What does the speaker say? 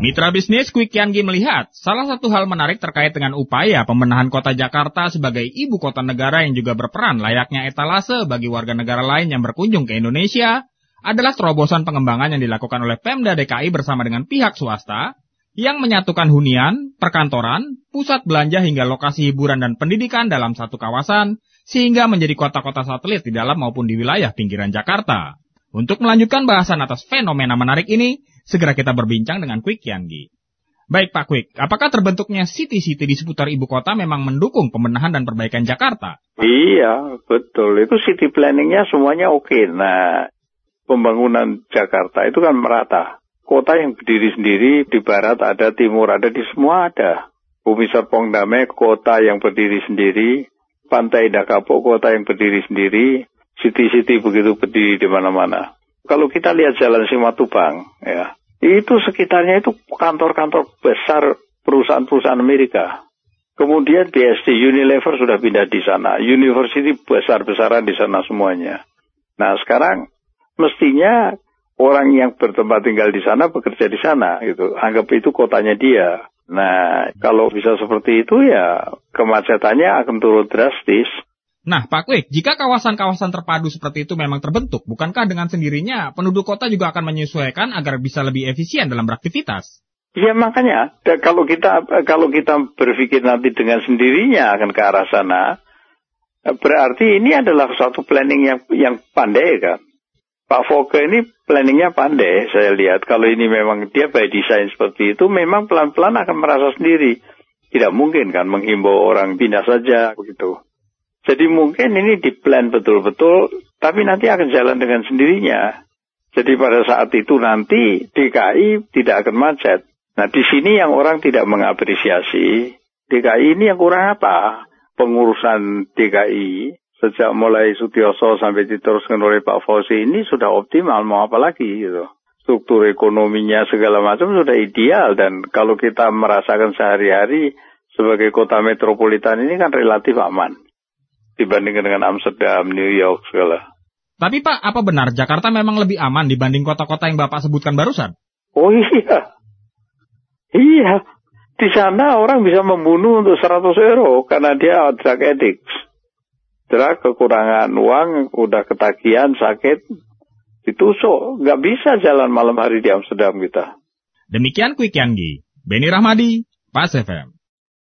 Mitra bisnis Quick melihat salah satu hal menarik terkait dengan upaya pembenahan kota Jakarta sebagai ibu kota negara yang juga berperan layaknya etalase bagi warga negara lain yang berkunjung ke Indonesia adalah terobosan pengembangan yang dilakukan oleh Pemda DKI bersama dengan pihak swasta yang menyatukan hunian, perkantoran, pusat belanja hingga lokasi hiburan dan pendidikan dalam satu kawasan sehingga menjadi kota-kota satelit di dalam maupun di wilayah pinggiran Jakarta. Untuk melanjutkan bahasan atas fenomena menarik ini, segera kita berbincang dengan Quick Yanggi. Baik Pak Quick, apakah terbentuknya city-city di seputar ibu kota memang mendukung pembenahan dan perbaikan Jakarta? Iya, betul. Itu city planningnya semuanya oke. Nah, pembangunan Jakarta itu kan merata. Kota yang berdiri sendiri, di barat ada, timur ada, di semua ada. Bumi Serpong Damai, kota yang berdiri sendiri. Pantai Dakapo, kota yang berdiri sendiri. City-city begitu berdiri di mana-mana. Kalau kita lihat Jalan Simatupang, ya, itu sekitarnya itu kantor-kantor besar perusahaan-perusahaan Amerika. Kemudian BSD Unilever sudah pindah di sana. University besar-besaran di sana semuanya. Nah sekarang mestinya orang yang bertempat tinggal di sana bekerja di sana gitu. Anggap itu kotanya dia. Nah kalau bisa seperti itu ya kemacetannya akan turun drastis. Nah, Pak Kwik, jika kawasan-kawasan terpadu seperti itu memang terbentuk, bukankah dengan sendirinya penduduk kota juga akan menyesuaikan agar bisa lebih efisien dalam beraktivitas? Ya makanya kalau kita kalau kita berpikir nanti dengan sendirinya akan ke arah sana, berarti ini adalah suatu planning yang yang pandai kan. Pak Foke ini planningnya pandai, saya lihat. Kalau ini memang dia by design seperti itu, memang pelan-pelan akan merasa sendiri. Tidak mungkin kan menghimbau orang pindah saja begitu. Jadi mungkin ini diplan betul-betul, tapi nanti akan jalan dengan sendirinya. Jadi pada saat itu nanti DKI tidak akan macet. Nah di sini yang orang tidak mengapresiasi, DKI ini yang kurang apa? Pengurusan DKI sejak mulai Sutioso sampai diteruskan oleh Pak Fauzi ini sudah optimal, mau apa lagi gitu. Struktur ekonominya segala macam sudah ideal dan kalau kita merasakan sehari-hari sebagai kota metropolitan ini kan relatif aman dibandingkan dengan Amsterdam, New York segala. Tapi Pak, apa benar Jakarta memang lebih aman dibanding kota-kota yang Bapak sebutkan barusan? Oh iya. Iya. Di sana orang bisa membunuh untuk 100 euro karena dia drug addict. Drug kekurangan uang, udah ketagihan, sakit, ditusuk. Nggak bisa jalan malam hari di Amsterdam kita. Demikian Quick Yanggi. Beni Rahmadi, Pas FM.